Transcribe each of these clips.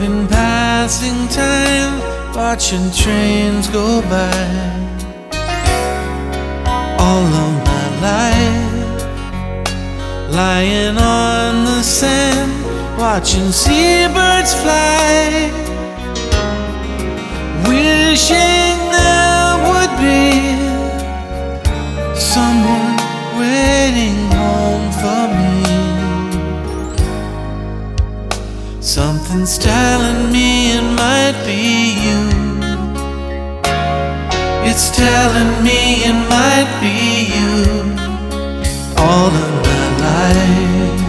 been passing time, watching trains go by. All of my life, lying on the sand, watching seabirds fly. Wishing there would be someone Something's telling me it might be you. It's telling me it might be you. All of my life,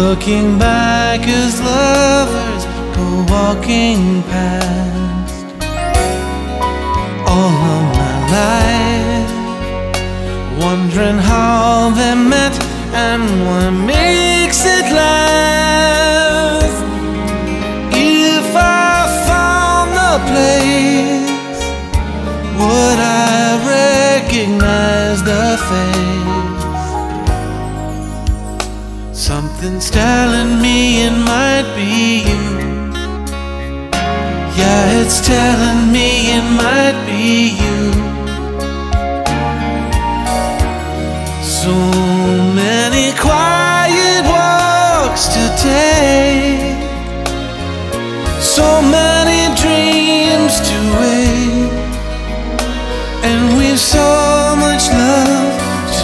looking back as lovers go walking past. All of my life, wondering how they met and what makes place, would I recognize the face? Something's telling me it might be you. Yeah, it's telling me it might be you.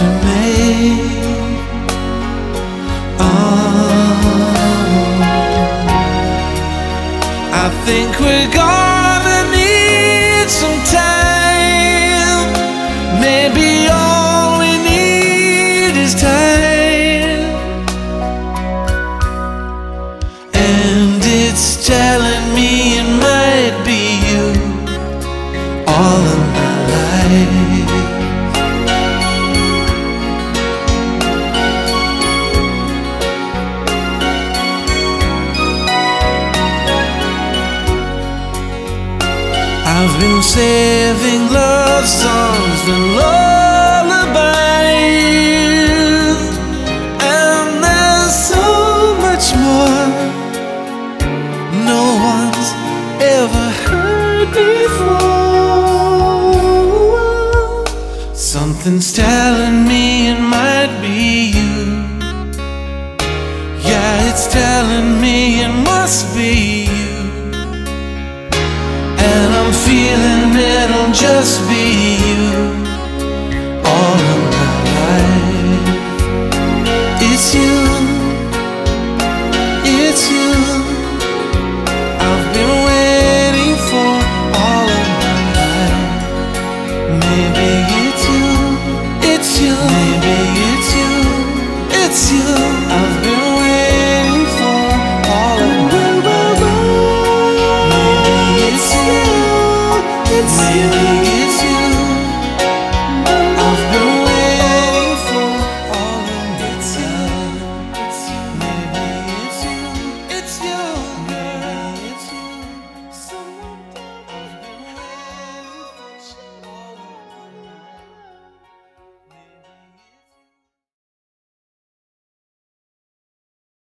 To make. Oh, I think we're gonna need some time. Maybe all we need is time. And it's telling me it might be you all of my life. I've been saving love songs and lullabies, and there's so much more no one's ever heard before. Something's telling me it might be you. Yeah, it's telling me it must be feeling it'll just be you all of my life. It's you, it's you. I've been waiting for all of my life. Maybe it's you, it's you. Maybe it's you, it's you. it's you.